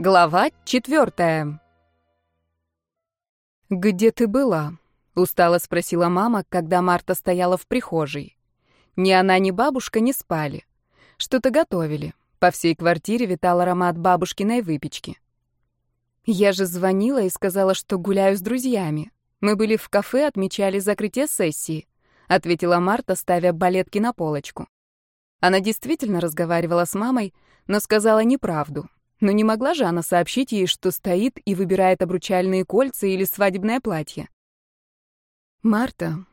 Глава четвертая. «Где ты была?» — устало спросила мама, когда Марта стояла в прихожей. Ни она, ни бабушка не спали. Что-то готовили. По всей квартире витал аромат бабушкиной выпечки. Я же звонила и сказала, что гуляю с друзьями. Мы были в кафе, отмечали закрытие сессии, ответила Марта, ставя балетки на полочку. Она действительно разговаривала с мамой, но сказала неправду. Но не могла же она сообщить ей, что стоит и выбирает обручальные кольца или свадебное платье. «Марта,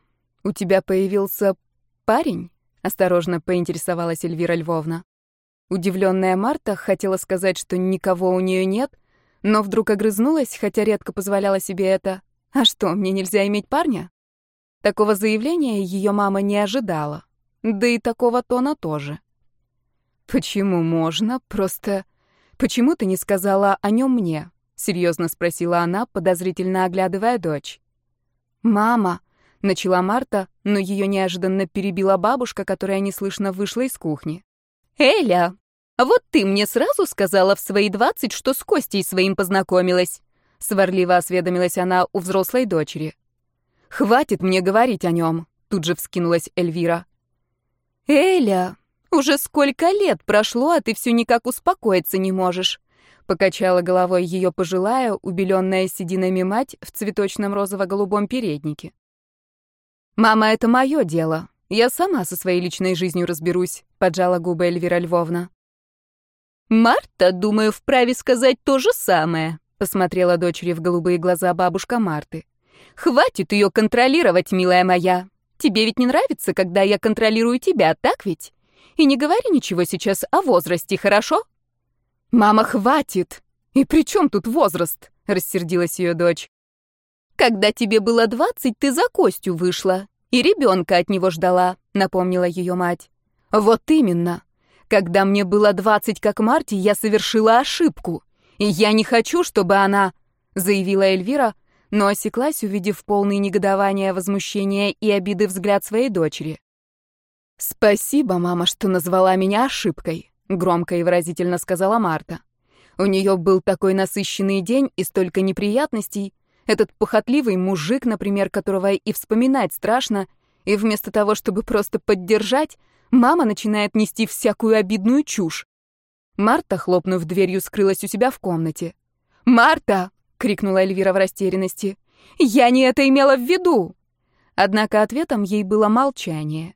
у тебя появился парень?» — осторожно поинтересовалась Эльвира Львовна. Удивленная Марта хотела сказать, что никого у нее нет, но вдруг огрызнулась, хотя редко позволяла себе это. «А что, мне нельзя иметь парня?» Такого заявления ее мама не ожидала. Да и такого тона тоже. «Почему можно? Просто...» «Почему ты не сказала о нем мне?» — серьезно спросила она, подозрительно оглядывая дочь. «Мама!» — начала Марта, но ее неожиданно перебила бабушка, которая неслышно вышла из кухни. «Эля, вот ты мне сразу сказала в свои двадцать, что с Костей своим познакомилась!» — сварливо осведомилась она у взрослой дочери. «Хватит мне говорить о нем!» — тут же вскинулась Эльвира. «Эля, уже сколько лет прошло, а ты все никак успокоиться не можешь. Покачала головой ее пожилая, убеленная сединами мать в цветочном розово-голубом переднике. «Мама, это мое дело. Я сама со своей личной жизнью разберусь», — поджала губы Эльвира Львовна. «Марта, думаю, вправе сказать то же самое», — посмотрела дочери в голубые глаза бабушка Марты. «Хватит ее контролировать, милая моя. Тебе ведь не нравится, когда я контролирую тебя, так ведь?» И не говори ничего сейчас о возрасте, хорошо? Мама, хватит. И при чем тут возраст? Рассердилась ее дочь. Когда тебе было двадцать, ты за Костю вышла. И ребенка от него ждала, напомнила ее мать. Вот именно. Когда мне было двадцать, как Марти, я совершила ошибку. И я не хочу, чтобы она... Заявила Эльвира, но осеклась, увидев полный негодования, возмущения и обиды взгляд своей дочери. «Спасибо, мама, что назвала меня ошибкой», — громко и выразительно сказала Марта. У нее был такой насыщенный день и столько неприятностей. Этот похотливый мужик, например, которого и вспоминать страшно, и вместо того, чтобы просто поддержать, мама начинает нести всякую обидную чушь. Марта, хлопнув дверью, скрылась у себя в комнате. «Марта!» — крикнула Эльвира в растерянности. «Я не это имела в виду!» Однако ответом ей было молчание.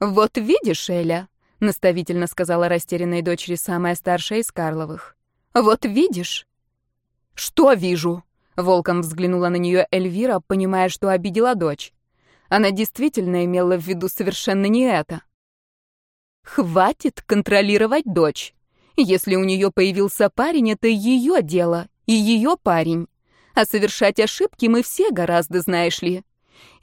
«Вот видишь, Эля», — наставительно сказала растерянной дочери самая старшая из Карловых. «Вот видишь». «Что вижу?» — волком взглянула на нее Эльвира, понимая, что обидела дочь. Она действительно имела в виду совершенно не это. «Хватит контролировать дочь. Если у нее появился парень, это ее дело, и ее парень. А совершать ошибки мы все гораздо, знаешь ли.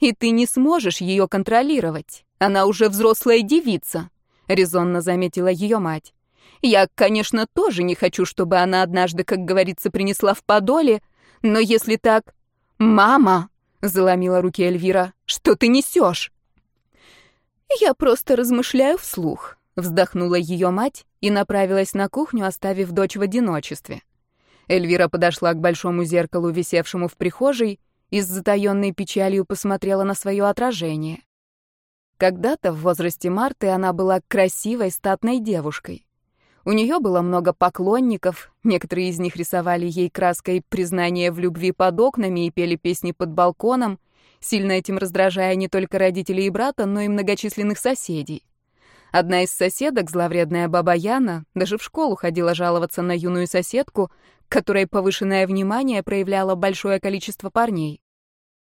И ты не сможешь ее контролировать. Она уже взрослая девица, резонно заметила ее мать. Я, конечно, тоже не хочу, чтобы она однажды, как говорится, принесла в подоле, но если так... Мама, заломила руки Эльвира, что ты несешь? Я просто размышляю вслух, вздохнула ее мать и направилась на кухню, оставив дочь в одиночестве. Эльвира подошла к большому зеркалу, висевшему в прихожей, и с затаённой печалью посмотрела на свое отражение. Когда-то в возрасте Марты она была красивой, статной девушкой. У нее было много поклонников, некоторые из них рисовали ей краской признание в любви под окнами и пели песни под балконом, сильно этим раздражая не только родителей и брата, но и многочисленных соседей. Одна из соседок, зловредная баба Яна, даже в школу ходила жаловаться на юную соседку, которой повышенное внимание проявляло большое количество парней.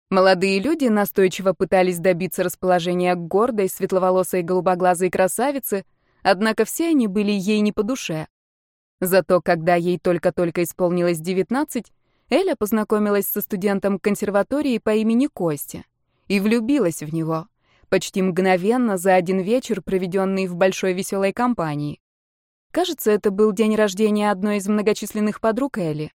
Молодые люди настойчиво пытались добиться расположения гордой, светловолосой голубоглазой красавице, однако все они были ей не по душе. Зато когда ей только-только исполнилось 19, Эля познакомилась со студентом консерватории по имени Костя и влюбилась в него, почти мгновенно за один вечер, проведенный в большой веселой компании. Кажется, это был день рождения одной из многочисленных подруг Эли.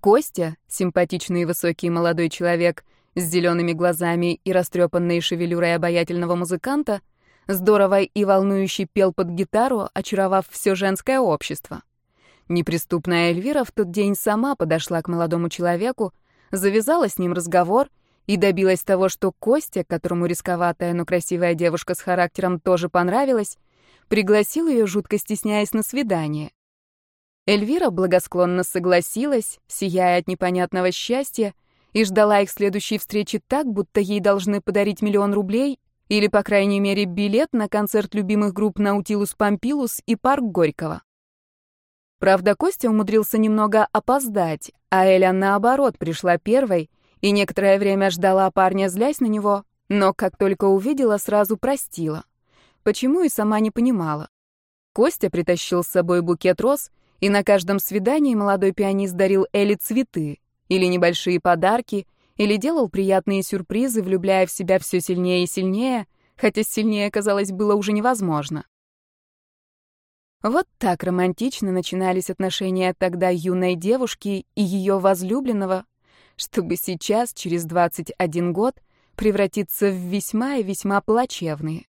Костя, симпатичный и высокий молодой человек, с зелеными глазами и растрепанной шевелюрой обаятельного музыканта, здорово и волнующе пел под гитару, очаровав все женское общество. Неприступная Эльвира в тот день сама подошла к молодому человеку, завязала с ним разговор и добилась того, что Костя, которому рисковатая, но красивая девушка с характером тоже понравилась, пригласил ее, жутко стесняясь, на свидание. Эльвира благосклонно согласилась, сияя от непонятного счастья, и ждала их следующей встречи так, будто ей должны подарить миллион рублей или, по крайней мере, билет на концерт любимых групп «Наутилус Помпилус» и «Парк Горького». Правда, Костя умудрился немного опоздать, а Эля, наоборот, пришла первой и некоторое время ждала парня, злясь на него, но как только увидела, сразу простила. Почему и сама не понимала. Костя притащил с собой букет роз, и на каждом свидании молодой пианист дарил Эле цветы или небольшие подарки, или делал приятные сюрпризы, влюбляя в себя все сильнее и сильнее, хотя сильнее, казалось, было уже невозможно. Вот так романтично начинались отношения тогда юной девушки и ее возлюбленного, чтобы сейчас, через 21 год, превратиться в весьма и весьма плачевные.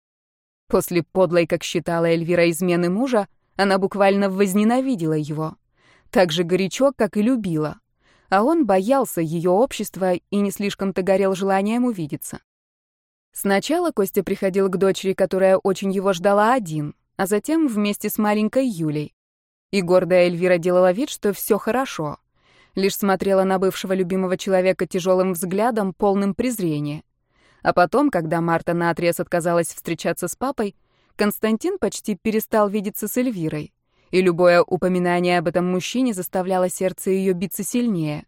После подлой, как считала Эльвира, измены мужа, она буквально возненавидела его. Так же горячо, как и любила. А он боялся ее общества и не слишком-то горел желанием увидеться. Сначала Костя приходил к дочери, которая очень его ждала один, а затем вместе с маленькой Юлей. И гордая Эльвира делала вид, что все хорошо. Лишь смотрела на бывшего любимого человека тяжелым взглядом, полным презрения. А потом, когда Марта наотрез отказалась встречаться с папой, Константин почти перестал видеться с Эльвирой. И любое упоминание об этом мужчине заставляло сердце ее биться сильнее.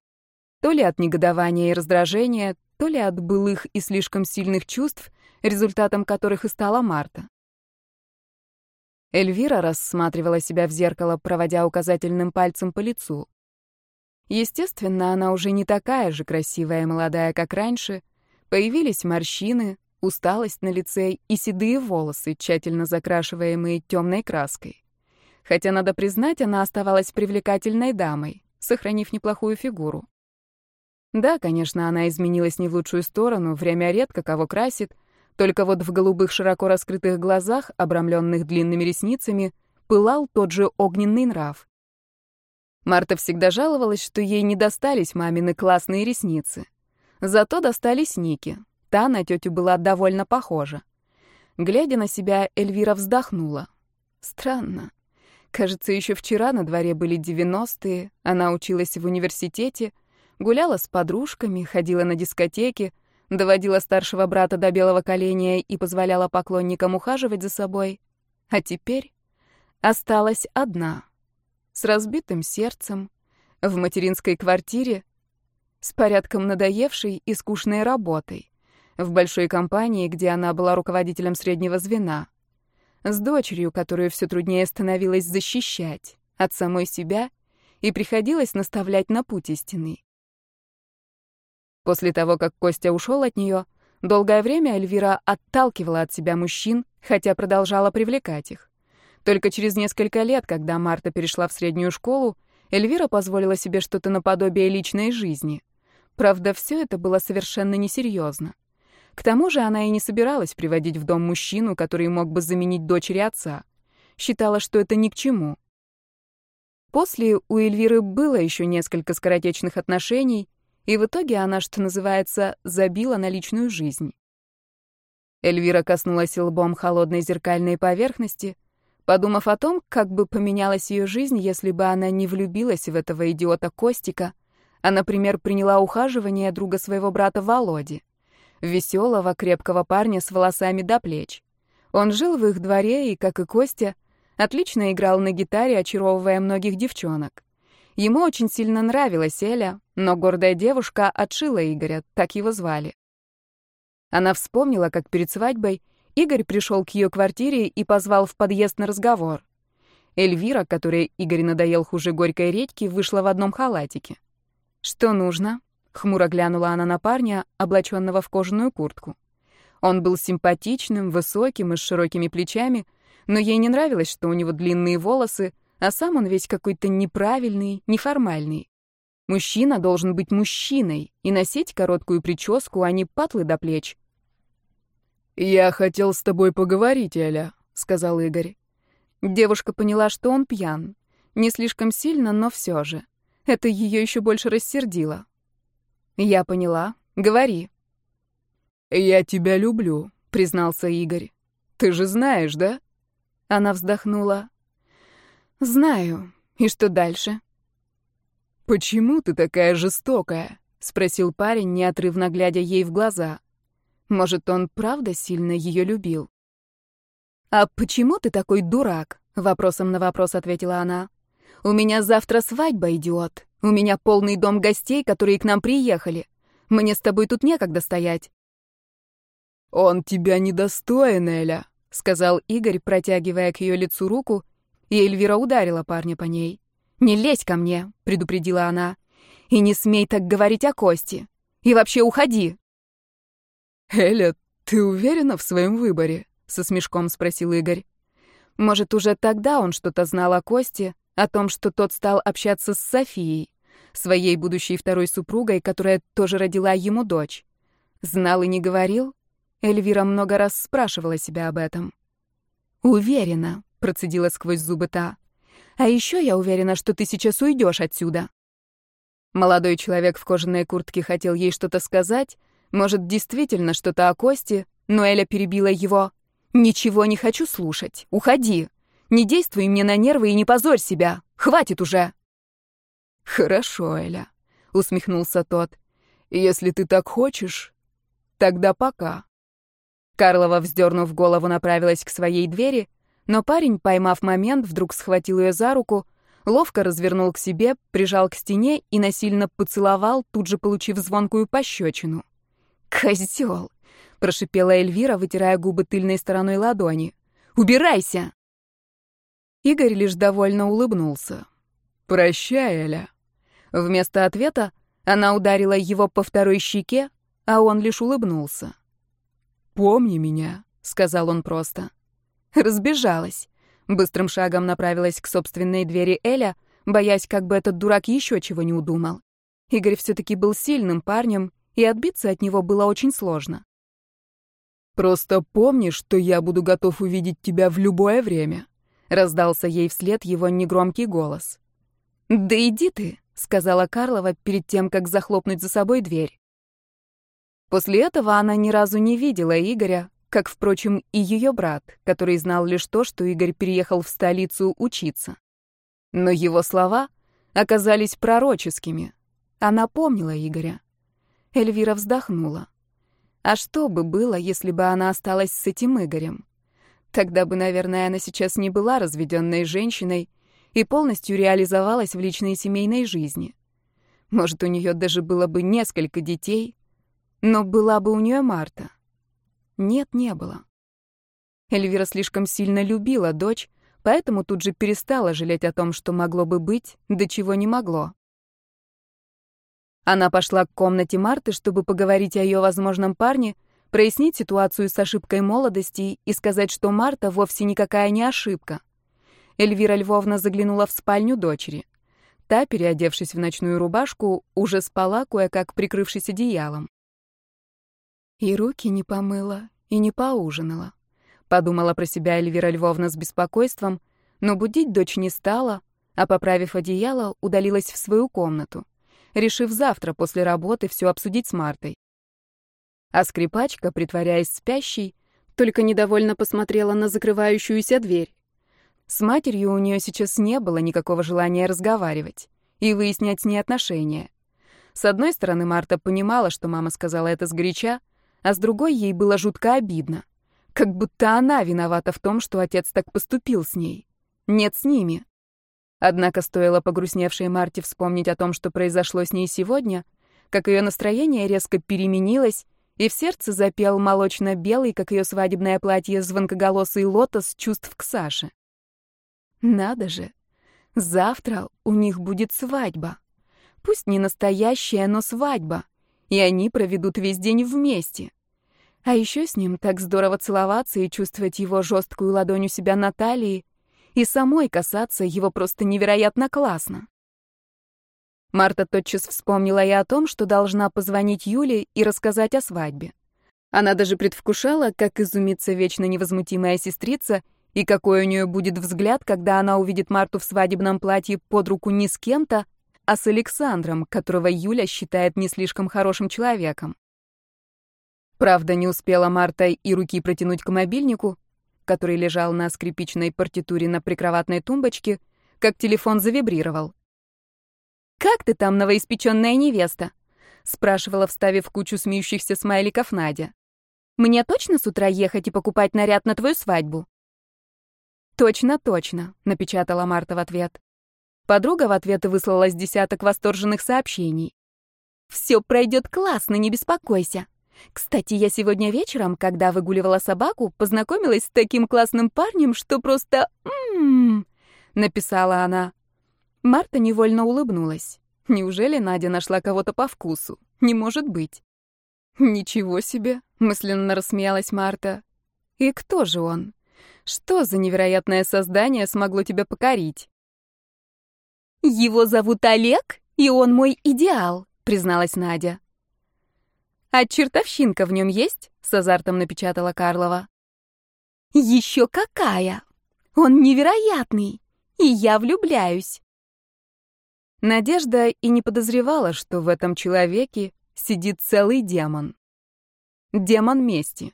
То ли от негодования и раздражения, то ли от былых и слишком сильных чувств, результатом которых и стала Марта. Эльвира рассматривала себя в зеркало, проводя указательным пальцем по лицу. Естественно, она уже не такая же красивая и молодая, как раньше. Появились морщины, усталость на лице и седые волосы, тщательно закрашиваемые темной краской. Хотя, надо признать, она оставалась привлекательной дамой, сохранив неплохую фигуру. Да, конечно, она изменилась не в лучшую сторону, время редко кого красит — только вот в голубых широко раскрытых глазах, обрамленных длинными ресницами, пылал тот же огненный нрав. Марта всегда жаловалась, что ей не достались мамины классные ресницы. Зато достались Ники. Та на тетю была довольно похожа. Глядя на себя, Эльвира вздохнула. Странно. Кажется, еще вчера на дворе были девяностые, она училась в университете, гуляла с подружками, ходила на дискотеки, доводила старшего брата до белого коленя и позволяла поклонникам ухаживать за собой. А теперь осталась одна, с разбитым сердцем, в материнской квартире, с порядком надоевшей и скучной работой, в большой компании, где она была руководителем среднего звена, с дочерью, которую все труднее становилось защищать от самой себя и приходилось наставлять на путь истинный. После того, как Костя ушел от нее, долгое время Эльвира отталкивала от себя мужчин, хотя продолжала привлекать их. Только через несколько лет, когда Марта перешла в среднюю школу, Эльвира позволила себе что-то наподобие личной жизни. Правда, все это было совершенно несерьезно. К тому же она и не собиралась приводить в дом мужчину, который мог бы заменить дочери отца. Считала, что это ни к чему. После у Эльвиры было еще несколько скоротечных отношений, и в итоге она, что называется, забила на личную жизнь. Эльвира коснулась лбом холодной зеркальной поверхности, подумав о том, как бы поменялась ее жизнь, если бы она не влюбилась в этого идиота Костика, а, например, приняла ухаживание друга своего брата Володи, веселого, крепкого парня с волосами до плеч. Он жил в их дворе и, как и Костя, отлично играл на гитаре, очаровывая многих девчонок. Ему очень сильно нравилась Эля, но гордая девушка отшила Игоря, так его звали. Она вспомнила, как перед свадьбой Игорь пришел к ее квартире и позвал в подъезд на разговор. Эльвира, которой Игорь надоел хуже горькой редьки, вышла в одном халатике. «Что нужно?» — хмуро глянула она на парня, облаченного в кожаную куртку. Он был симпатичным, высоким и с широкими плечами, но ей не нравилось, что у него длинные волосы, а сам он весь какой-то неправильный, неформальный. Мужчина должен быть мужчиной и носить короткую прическу, а не патлы до плеч. «Я хотел с тобой поговорить, Эля», — сказал Игорь. Девушка поняла, что он пьян. Не слишком сильно, но все же. Это ее еще больше рассердило. «Я поняла. Говори». «Я тебя люблю», — признался Игорь. «Ты же знаешь, да?» Она вздохнула. «Знаю. И что дальше?» «Почему ты такая жестокая?» — спросил парень, неотрывно глядя ей в глаза. Может, он правда сильно ее любил? «А почему ты такой дурак?» — вопросом на вопрос ответила она. «У меня завтра свадьба, идиот. У меня полный дом гостей, которые к нам приехали. Мне с тобой тут некогда стоять». «Он тебя недостоин, Эля», — сказал Игорь, протягивая к ее лицу руку, и Эльвира ударила парня по ней. «Не лезь ко мне», — предупредила она. «И не смей так говорить о Косте. И вообще уходи». «Эля, ты уверена в своем выборе?» — со смешком спросил Игорь. Может, уже тогда он что-то знал о Косте, о том, что тот стал общаться с Софией, своей будущей второй супругой, которая тоже родила ему дочь. Знал и не говорил? Эльвира много раз спрашивала себя об этом. «Уверена», — процедила сквозь зубы та. «А еще я уверена, что ты сейчас уйдешь отсюда». Молодой человек в кожаной куртке хотел ей что-то сказать, может, действительно что-то о Косте, но Эля перебила его. «Ничего не хочу слушать. Уходи. Не действуй мне на нервы и не позорь себя. Хватит уже!» «Хорошо, Эля», — усмехнулся тот. «Если ты так хочешь, тогда пока». Карлова, вздернув голову, направилась к своей двери, но парень, поймав момент, вдруг схватил ее за руку, ловко развернул к себе, прижал к стене и насильно поцеловал, тут же получив звонкую пощечину. «Козел!» — прошипела Эльвира, вытирая губы тыльной стороной ладони. «Убирайся!» Игорь лишь довольно улыбнулся. «Прощай, Эля». Вместо ответа она ударила его по второй щеке, а он лишь улыбнулся. «Помни меня», — сказал он просто. Разбежалась. Быстрым шагом направилась к собственной двери Эля, боясь, как бы этот дурак еще чего не удумал. Игорь все-таки был сильным парнем, и отбиться от него было очень сложно. «Просто помни, что я буду готов увидеть тебя в любое время», — раздался ей вслед его негромкий голос. «Да иди ты», — сказала Карлова перед тем, как захлопнуть за собой дверь. После этого она ни разу не видела Игоря, как, впрочем, и ее брат, который знал лишь то, что Игорь переехал в столицу учиться. Но его слова оказались пророческими. Она помнила Игоря. Эльвира вздохнула. А что бы было, если бы она осталась с этим Игорем? Тогда бы, наверное, она сейчас не была разведенной женщиной и полностью реализовалась в личной семейной жизни. Может, у нее даже было бы несколько детей, но была бы у нее Марта. Нет, не было. Эльвира слишком сильно любила дочь, поэтому тут же перестала жалеть о том, что могло бы быть, до чего не могло. Она пошла к комнате Марты, чтобы поговорить о ее возможном парне, прояснить ситуацию с ошибкой молодости и сказать, что Марта вовсе никакая не ошибка. Эльвира Львовна заглянула в спальню дочери. Та, переодевшись в ночную рубашку, уже спала, кое-как прикрывшись одеялом. И руки не помыла, и не поужинала. Подумала про себя Эльвира Львовна с беспокойством, но будить дочь не стала, а, поправив одеяло, удалилась в свою комнату решив завтра после работы все обсудить с Мартой. А скрипачка, притворяясь спящей, только недовольно посмотрела на закрывающуюся дверь. С матерью у нее сейчас не было никакого желания разговаривать и выяснять с ней отношения. С одной стороны, Марта понимала, что мама сказала это сгоряча, а с другой ей было жутко обидно. Как будто она виновата в том, что отец так поступил с ней. Нет с ними. Однако стоило погрустневшей Марте вспомнить о том, что произошло с ней сегодня, как ее настроение резко переменилось, и в сердце запел молочно-белый, как ее свадебное платье, звонкоголосый лотос чувств к Саше. Надо же, завтра у них будет свадьба. Пусть не настоящая, но свадьба, и они проведут весь день вместе. А еще с ним так здорово целоваться и чувствовать его жесткую ладонь у себя на талии, и самой касаться его просто невероятно классно. Марта тотчас вспомнила и о том, что должна позвонить Юле и рассказать о свадьбе. Она даже предвкушала, как изумится вечно невозмутимая сестрица И какой у нее будет взгляд, когда она увидит Марту в свадебном платье под руку не с кем-то, а с Александром, которого Юля считает не слишком хорошим человеком. Правда, не успела Марта и руки протянуть к мобильнику, который лежал на скрипичной партитуре на прикроватной тумбочке, как телефон завибрировал. «Как ты там, новоиспеченная невеста?» — спрашивала, вставив кучу смеющихся смайликов Надя. «Мне точно с утра ехать и покупать наряд на твою свадьбу?» «Точно, точно», — напечатала Марта в ответ. Подруга в ответ выслала с десяток восторженных сообщений. «Все пройдет классно, не беспокойся. Кстати, я сегодня вечером, когда выгуливала собаку, познакомилась с таким классным парнем, что просто... М -м -м, написала она. Марта невольно улыбнулась. Неужели Надя нашла кого-то по вкусу? Не может быть. Ничего себе, мысленно рассмеялась Марта. И кто же он? Что за невероятное создание смогло тебя покорить? «Его зовут Олег, и он мой идеал», — призналась Надя. «А чертовщинка в нем есть?» — с азартом напечатала Карлова. «Еще какая! Он невероятный, и я влюбляюсь!» Надежда и не подозревала, что в этом человеке сидит целый демон. Демон мести.